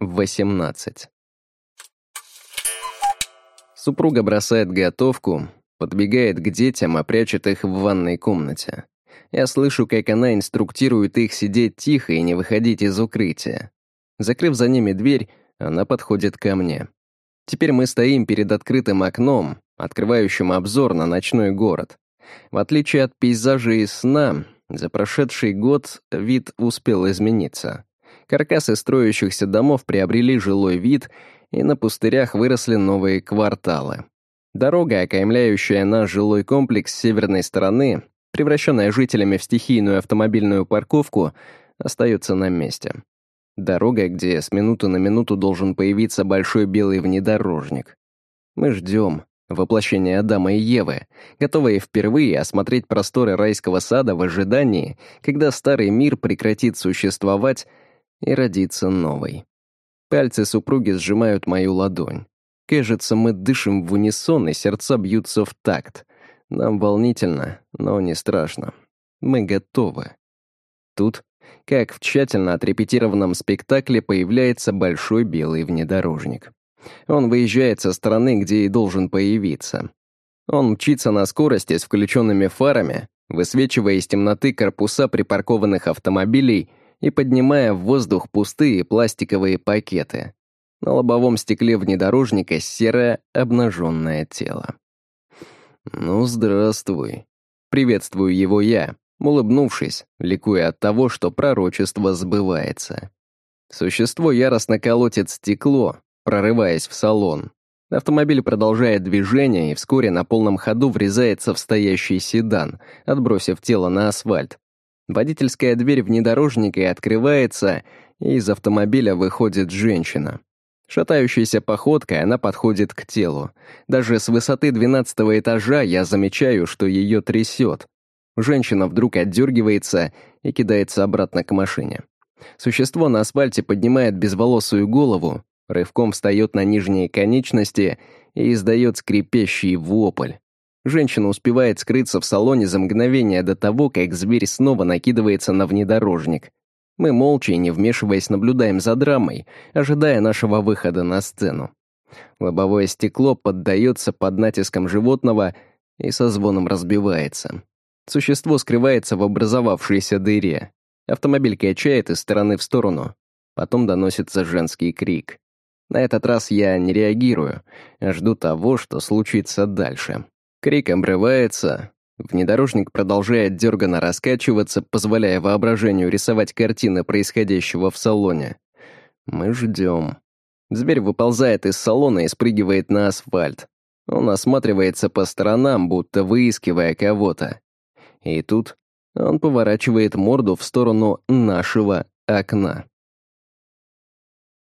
18. Супруга бросает готовку, подбегает к детям, а прячет их в ванной комнате. Я слышу, как она инструктирует их сидеть тихо и не выходить из укрытия. Закрыв за ними дверь, она подходит ко мне. Теперь мы стоим перед открытым окном, открывающим обзор на ночной город. В отличие от пейзажа из сна, за прошедший год вид успел измениться. Каркасы строящихся домов приобрели жилой вид, и на пустырях выросли новые кварталы. Дорога, окаймляющая наш жилой комплекс с северной стороны, превращенная жителями в стихийную автомобильную парковку, остается на месте. Дорога, где с минуты на минуту должен появиться большой белый внедорожник. Мы ждем воплощения Адама и Евы, готовые впервые осмотреть просторы райского сада в ожидании, когда старый мир прекратит существовать и родится новый. Пальцы супруги сжимают мою ладонь. Кажется, мы дышим в унисон, и сердца бьются в такт. Нам волнительно, но не страшно. Мы готовы. Тут, как в тщательно отрепетированном спектакле, появляется большой белый внедорожник. Он выезжает со стороны, где и должен появиться. Он мчится на скорости с включенными фарами, высвечивая из темноты корпуса припаркованных автомобилей и поднимая в воздух пустые пластиковые пакеты. На лобовом стекле внедорожника серое обнаженное тело. «Ну, здравствуй». Приветствую его я, улыбнувшись, ликуя от того, что пророчество сбывается. Существо яростно колотит стекло, прорываясь в салон. Автомобиль продолжает движение и вскоре на полном ходу врезается в стоящий седан, отбросив тело на асфальт. Водительская дверь внедорожника открывается, и из автомобиля выходит женщина. Шатающейся походкой она подходит к телу. Даже с высоты двенадцатого этажа я замечаю, что ее трясет. Женщина вдруг отдергивается и кидается обратно к машине. Существо на асфальте поднимает безволосую голову, рывком встает на нижние конечности и издает скрипящий вопль. Женщина успевает скрыться в салоне за мгновение до того, как зверь снова накидывается на внедорожник. Мы молча и не вмешиваясь наблюдаем за драмой, ожидая нашего выхода на сцену. Лобовое стекло поддается под натиском животного и со звоном разбивается. Существо скрывается в образовавшейся дыре. Автомобиль качает из стороны в сторону. Потом доносится женский крик. На этот раз я не реагирую, а жду того, что случится дальше. Крик обрывается, внедорожник продолжает дерганно раскачиваться, позволяя воображению рисовать картины происходящего в салоне. Мы ждем. Зверь выползает из салона и спрыгивает на асфальт. Он осматривается по сторонам, будто выискивая кого-то. И тут он поворачивает морду в сторону нашего окна.